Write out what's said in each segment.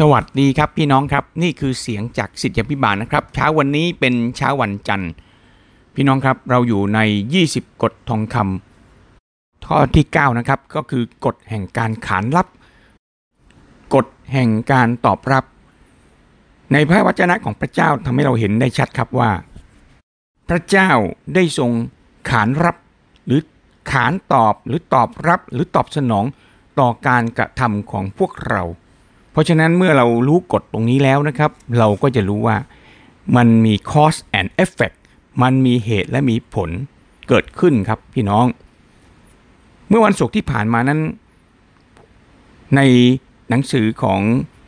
สวัสดีครับพี่น้องครับ นี่คือเสียงจากสิทธิพิบาลนะครับเช้าวันนี้เป็นเช้าวันจันทร์ พี่น้องครับเราอยู่ใน 20 กฎทองคำข้อที่ 9 นะครับ ก็คือกฎแห่งการขานรับกฎแห่งการตอบรับ ในพระวจนะของพระเจ้าทำให้เราเห็นได้ชัดครับว่า พระเจ้าได้ทรงขานรับ หรือขานตอบหรือตอบรับหรือตอบสนองต่อการกระทำของพวกเรา เพราะฉะนั้นเมื่อเรารู้กฎตรงนี้แล้วนะครับ เราก็จะรู้ว่ามันมี cause and effect มันมีเหตุและมีผลเกิดขึ้นครับพี่น้อง เมื่อวันศุกร์ที่ผ่านมานั้น ในหนังสือของ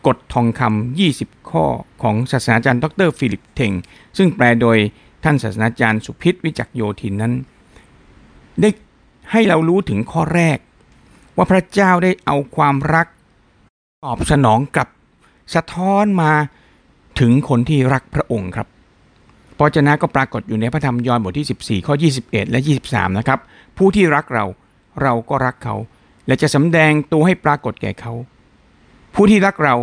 กฎทองคำ20 ข้อของศาสนาจารย์ ดรฟิลิปเทงซึ่งแปลโดยท่านศาสนาจารย์สุพิษวิจักโยธินนั้น ได้ให้เรารู้ถึงข้อแรก ว่าพระเจ้าได้เอาความรัก ตอบสนองกลับสะท้อนมาถึงคนที่รักพระองค์ครับพระเจนะก็ปรากฏอยู่ในพระธรรมยอห์นบทที่ 14 ข้อ 21 และ 23 นะครับ ผู้ที่รักเราเราก็รักเขา และจะสำแดงตัวให้ปรากฏแก่เขา ผู้ที่รักเรา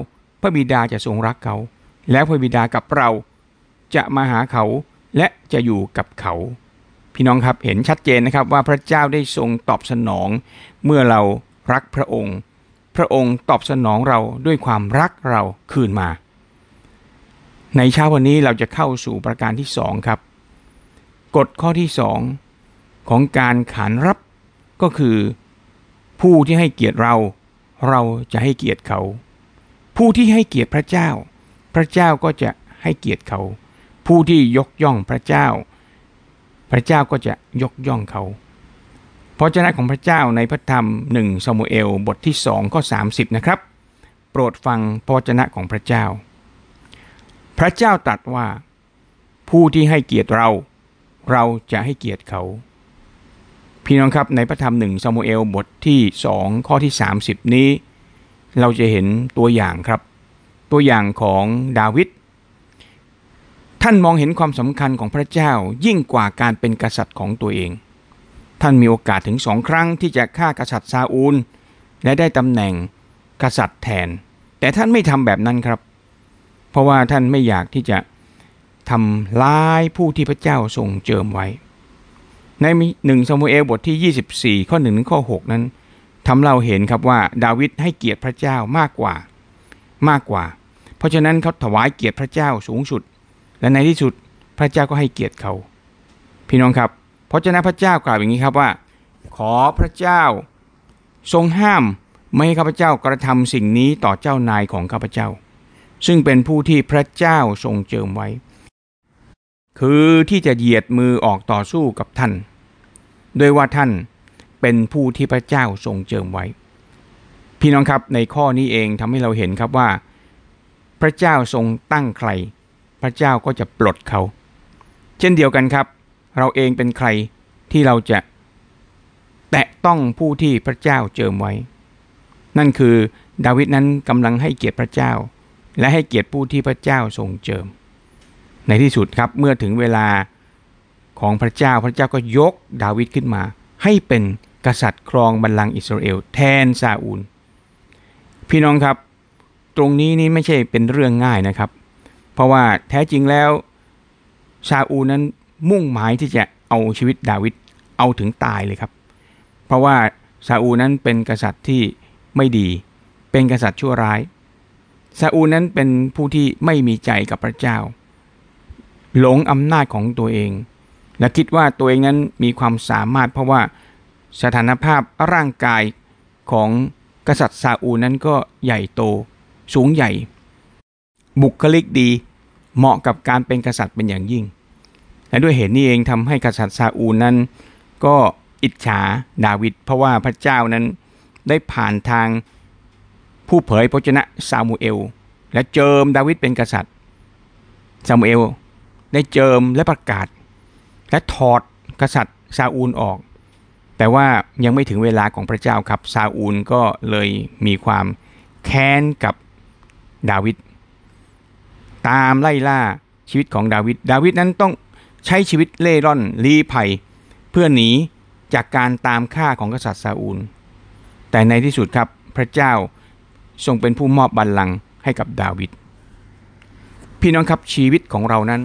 พระบิดาจะทรงรักเขา แล้วพระบิดากับเราจะมาหาเขาและจะอยู่กับเขา พี่น้องครับเห็นชัดเจนนะครับว่าพระเจ้าได้ทรงตอบสนอง เมื่อเรารักพระองค์ พระองค์ตอบสนองเราด้วยความรักเราคืนมา ในเช้าวันนี้เราจะเข้าสู่ประการที่สองครับ กฎข้อที่สองของการขานรับก็คือ ผู้ที่ให้เกียรติเรา เราจะให้เกียรติเขา ผู้ที่ให้เกียรติพระเจ้า พระเจ้าก็จะให้เกียรติเขา ผู้ที่ยกย่องพระเจ้า พระเจ้าก็จะยกย่องเขา ระเจ้าของพระเจ้าในพระธรรมหนึ่งซามูเอลบทที่สองข้อ30 นะครับ โปรดฟังพระเจ้าของพระเจ้า พระเจ้าตรัสว่า ผู้ที่ให้เกียรติเรา เราจะให้เกียรติเขา พี่น้องครับในพระธรรมหนึ่งซามูเอลบทที่สองข้อที่ 30 นี้ เราจะเห็นตัวอย่างครับ ตัวอย่างของดาวิดท่านมองเห็นความสำคัญของพระเจ้ายิ่งกว่าการเป็นกษัตริย์ของตัวเอง ท่านมีโอกาสถึงสองครั้งที่จะฆ่ากษัตริย์ซาอูล และได้ตำแหน่งกษัตริย์แทน แต่ท่านไม่ทำแบบนั้นครับ เพราะว่าท่านไม่อยากที่จะทำร้ายผู้ที่พระเจ้าทรงเจิมไว้ ในหนึ่งซามูเอลบทที่ 24 ข้อ1ถึงข้อ 6 นั้นทำเราเห็นครับว่าดาวิดให้เกียรติพระเจ้ามากกว่า มากกว่า เพราะฉะนั้นเขาถวายเกียรติพระเจ้าสูงสุด และในที่สุดพระเจ้าก็ให้เกียรติเขา พี่น้องครับ พราะฉะนั้นพระเจ้ากล่าวอย่างนี้ครับว่า ขอพระเจ้าทรงห้ามไม่ให้ข้าพเจ้ากระทำสิ่งนี้ต่อเจ้านายของข้าพเจ้า ซึ่งเป็นผู้ที่พระเจ้าทรงเจิมไว้ คือที่จะเหยียดมือออกต่อสู้กับท่านโดยว่าท่านเป็นผู้ที่พระเจ้าทรงเจิมไว้ พี่น้องครับในข้อนี้เองทำให้เราเห็นครับว่า พระเจ้าทรงตั้งใคร พระเจ้าก็จะปลดเขา เช่นเดียวกันครับ เราเองเป็นใครที่เราจะ แตะต้องผู้ที่พระเจ้าเจิมไว้ นั่นคือดาวิดนั้นกำลังให้เกียรติพระเจ้า และให้เกียรติผู้ที่พระเจ้าทรงเจิม ในที่สุดครับเมื่อถึงเวลาของพระเจ้าพระเจ้าก็ยกดาวิดขึ้นมา ให้เป็นกษัตริย์ครองบัลลังก์อิสราเอลแทนซาอูล พี่น้องครับ ตรงนี้นี่ไม่ใช่เป็นเรื่องง่ายนะครับ เพราะว่าแท้จริงแล้วซาอูลนั้น มุ่งหมายที่จะเอาชีวิตดาวิดเอาถึงตายเลยครับ เพราะว่าซาอูนั้นเป็นกษัตริย์ที่ไม่ดี เป็นกษัตริย์ชั่วร้ายซาอูนั้นเป็นผู้ที่ไม่มีใจกับพระเจ้า หลงอำนาจของตัวเอง และคิดว่าตัวเองนั้นมีความสามารถ เพราะว่าสถานภาพร่างกายของกษัตริย์ซาอูนั้นก็ใหญ่โต สูงใหญ่ บุคลิกดี เหมาะกับการเป็นกษัตริย์เป็นอย่างยิ่ง และด้วยเหตุนี้เองทำให้กษัตริย์ซาอูนั้น ก็อิจฉาดาวิดเพราะว่าพระเจ้านั้นได้ผ่านทางผู้เผยพระชนะซามูเอล และเจิมดาวิดเป็นกษัตริย์ซามูเอลได้เจิมและประกาศ และถอดกษัตริย์ซาอูลออก แต่ว่ายังไม่ถึงเวลาของพระเจ้าครับซาอูลก็เลยมีความแค้นกับดาวิดตามไล่ล่าชีวิตของดาวิดดาวิดนั้นต้อง ใช้ชีวิตเล่ร่อนลี้ภัย เพื่อหนีจากการตามฆ่าของกษัตริย์ซาอูล แต่ในที่สุดครับพระเจ้าทรงเป็นผู้มอบบัลลังก์ให้กับดาวิดพี่น้องครับชีวิตของเรานั้น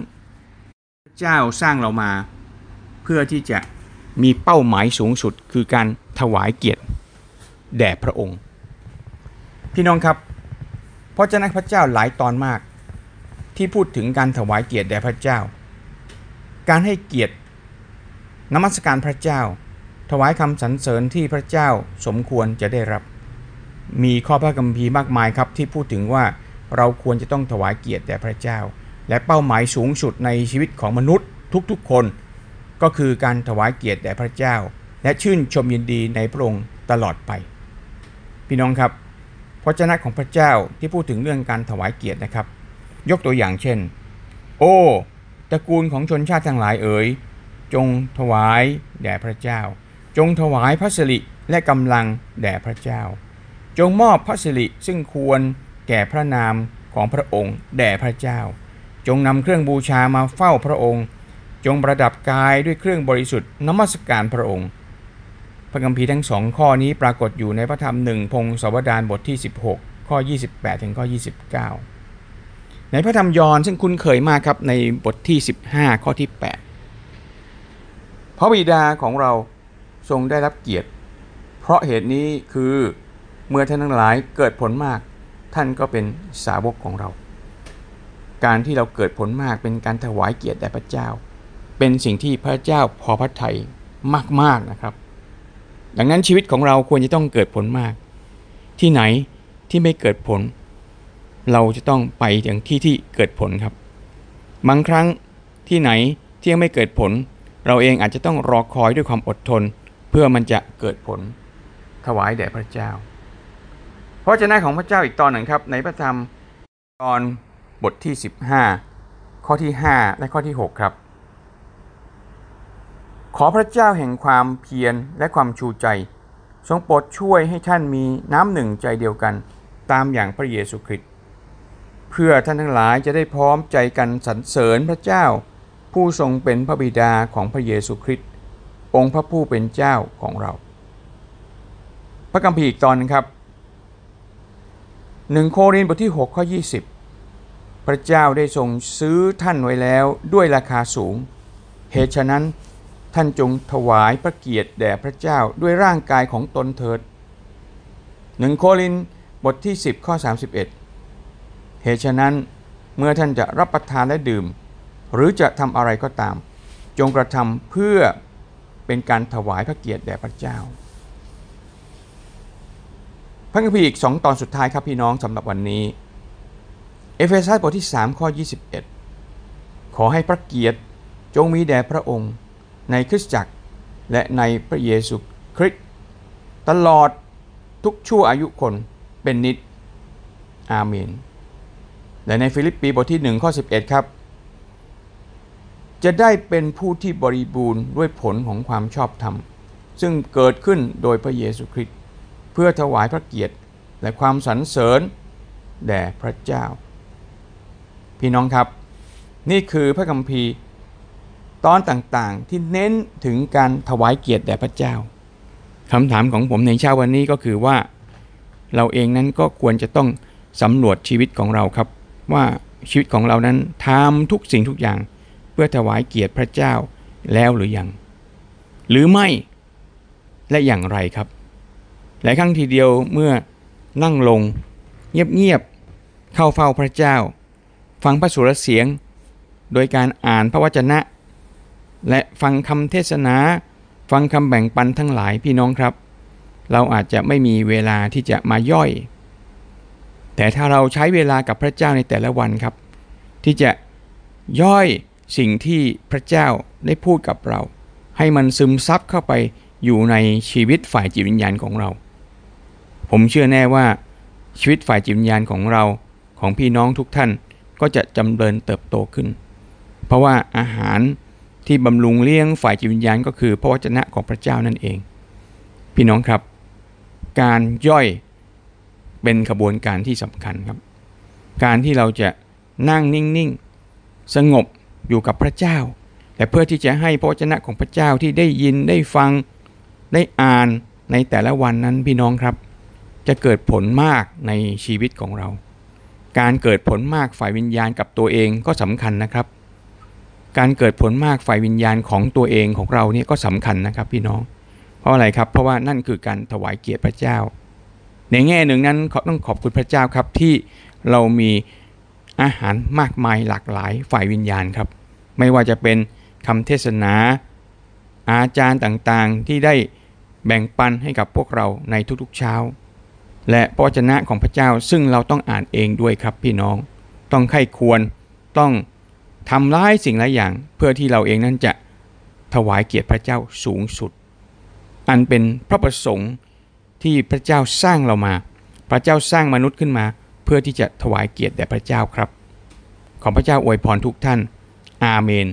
พระเจ้าสร้างเรามา เพื่อที่จะมีเป้าหมายสูงสุดคือการถวายเกียรติแด่พระองค์ พี่น้องครับพระเจ้าพระเจ้าหลายตอนมาก ที่พูดถึงการถวายเกียรติแด่พระเจ้า การให้เกียรตินมัสการพระเจ้า ถวายคำสรรเสริญที่พระเจ้าสมควรจะได้รับ มีข้อพระคัมภีร์มากมายครับที่พูดถึงว่าเราควรจะต้องถวายเกียรติแด่พระเจ้า และเป้าหมายสูงสุดในชีวิตของมนุษย์ทุกๆคน ก็คือการถวายเกียรติแด่พระเจ้า และชื่นชมยินดีในพระองค์ตลอดไป พี่น้องครับพระเจ้าของพระเจ้าที่พูดถึงเรื่องการถวายเกียรตินะครับ ยกตัวอย่างเช่น โอ้ ตระกูลของชนชาติทั้งหลายเอ๋ยจงถวายแด่พระเจ้า จงถวายพระสิริและกำลังแด่พระเจ้า จงมอบพระสิริซึ่งควรแก่พระนามของพระองค์ แด่พระเจ้า จงนำเครื่องบูชามาเฝ้าพระองค์ จงประดับกายด้วยเครื่องบริสุทธิ์นมัสการพระองค์ พระคัมภีร์ทั้งสองข้อนี้ปรากฏอยู่ในพระธรรมหนึ่งพงศาวดารบทที่ 16 ข้อ 28 ถึงข้อ 29 ในพระธรรมยอห์นซึ่งคุ้นเคยมากครับในบทที่ 15 ข้อที่ 8 พระบิดาของเราทรงได้รับเกียรติ เพราะเหตุนี้คือเมื่อท่านทั้งหลายเกิดผลมาก ท่านก็เป็นสาวกของเรา การที่เราเกิดผลมากเป็นการถวายเกียรติแด่พระเจ้า เป็นสิ่งที่พระเจ้าพอพระทัยมากๆนะครับ ดังนั้นชีวิตของเราควรจะต้องเกิดผลมาก ที่ไหนที่ไม่เกิดผล เราจะต้องไปอย่างที่ที่เกิดผลครับ บางครั้งที่ไหนที่ยังไม่เกิดผล เราเองอาจจะต้องรอคอยด้วยความอดทน เพื่อมันจะเกิดผล ถวายแด่พระเจ้าเพราะเจ้าของพระเจ้าอีกตอนหนึ่งครับ ในพระธรรมตอนบทที่ 15 ข้อที่ 5 และข้อที่ 6 ครับ ขอพระเจ้าแห่งความเพียรและความชูใจ ทรงโปรดช่วยให้ท่านมีน้ำหนึ่งใจเดียวกัน ตามอย่างพระเยซูคริสต์ เพื่อท่านทั้งหลายจะได้พร้อมใจกันสรรเสริญพระเจ้า ผู้ทรงเป็นพระบิดาของพระเยซูคริสต์องค์พระผู้เป็นเจ้าของเรา พระคัมภีร์อีกตอนนึงครับหนึ่งโครินธ์บทที่6ข้อ20 พระเจ้าได้ทรงซื้อท่านไว้แล้วด้วยราคาสูง เหตุฉะนั้นท่านจงถวายพระเกียรติแด่พระเจ้าด้วยร่างกายของตนเถิดหนึ่งโครินธ์บทที่ 10 ข้อ 31 เหตุฉะนั้นเมื่อท่านจะรับประทานและดื่ม หรือจะทำอะไรก็ตาม จงกระทำเพื่อเป็นการถวายพระเกียรติแด่พระเจ้า พระคัมภีร์อีก2ตอนสุดท้ายครับพี่น้องสำหรับวันนี้ เอเฟซัสบทที่ 3 ข้อ 21 ขอให้พระเกียรติจงมีแด่พระองค์ในคริสตจักรและในพระเยซูคริสต์ตลอดทุกชั่วอายุคนเป็นนิจอาเมน และในฟิลิปปีบทที่1ข้อ11 ครับ จะได้เป็นผู้ที่บริบูรณ์ด้วยผลของความชอบธรรม ซึ่งเกิดขึ้นโดยพระเยซูคริสต์เพื่อถวายพระเกียรติ และความสรรเสริญแด่พระเจ้า พี่น้องครับ นี่คือพระคัมภีร์ตอนต่างๆที่เน้นถึงการถวายเกียรติแด่พระเจ้าคำถามของผมในเช้าวันนี้ก็คือว่า เราเองนั้นก็ควรจะต้องสำรวจชีวิตของเราครับ ว่าชีวิตของเรานั้นทำทุกสิ่งทุกอย่าง เพื่อถวายเกียรติพระเจ้าแล้วหรือยัง หรือไม่และอย่างไรครับ หลายครั้งทีเดียวเมื่อนั่งลง เงียบๆเข้าเฝ้าพระเจ้า ฟังพระสุรเสียง โดยการอ่านพระวจนะ และฟังคำเทศนา ฟังคำแบ่งปันทั้งหลายพี่น้องครับ เราอาจจะไม่มีเวลาที่จะมาย่อย แต่ถ้าเราใช้เวลากับพระเจ้าในแต่ละวันครับ ที่จะย่อยสิ่งที่พระเจ้าได้พูดกับเรา ให้มันซึมซับเข้าไปอยู่ในชีวิตฝ่ายจิตวิญญาณของเรา ผมเชื่อแน่ว่าชีวิตฝ่ายจิตวิญญาณของเราของพี่น้องทุกท่านก็จะจำเริญเติบโตขึ้น เพราะว่าอาหารที่บำรุงเลี้ยงฝ่ายจิตวิญญาณก็คือพระวจนะของพระเจ้านั่นเอง พี่น้องครับ การย่อย เป็นขบวนการที่สำคัญครับ การที่เราจะนั่งนิ่งๆ สงบอยู่กับพระเจ้าและเพื่อที่จะให้พระวจนะของพระเจ้าที่ได้ยินได้ฟังได้อ่านในแต่ละวันนั้นพี่น้องครับ จะเกิดผลมากในชีวิตของเรา การเกิดผลมากฝ่ายวิญญาณกับตัวเองก็สำคัญนะครับ การเกิดผลมากฝ่ายวิญญาณของตัวเองของเราเนี่ยก็สำคัญนะครับพี่น้อง เพราะอะไรครับ เพราะว่านั่นคือการถวายเกียรติพระเจ้า ในแง่หนึ่งนั้นต้องขอบคุณพระเจ้าครับที่เรามีอาหารมากมายหลากหลายฝ่ายวิญญาณครับ ไม่ว่าจะเป็นคำเทศนา อาจารย์ต่างๆที่ได้แบ่งปันให้กับพวกเราในทุกๆเช้า และพระวจนะของพระเจ้าซึ่งเราต้องอ่านเองด้วยครับพี่น้อง ต้องไข้ควรต้องทำร้ายสิ่งหลายอย่าง เพื่อที่เราเองนั้นจะถวายเกียรติพระเจ้าสูงสุด อันเป็นพระประสงค์ ที่พระเจ้าสร้างเรามา พระเจ้าสร้างมนุษย์ขึ้นมา เพื่อที่จะถวายเกียรติแด่พระเจ้าครับ ขอพระเจ้าอวยพรทุกท่าน อาเมน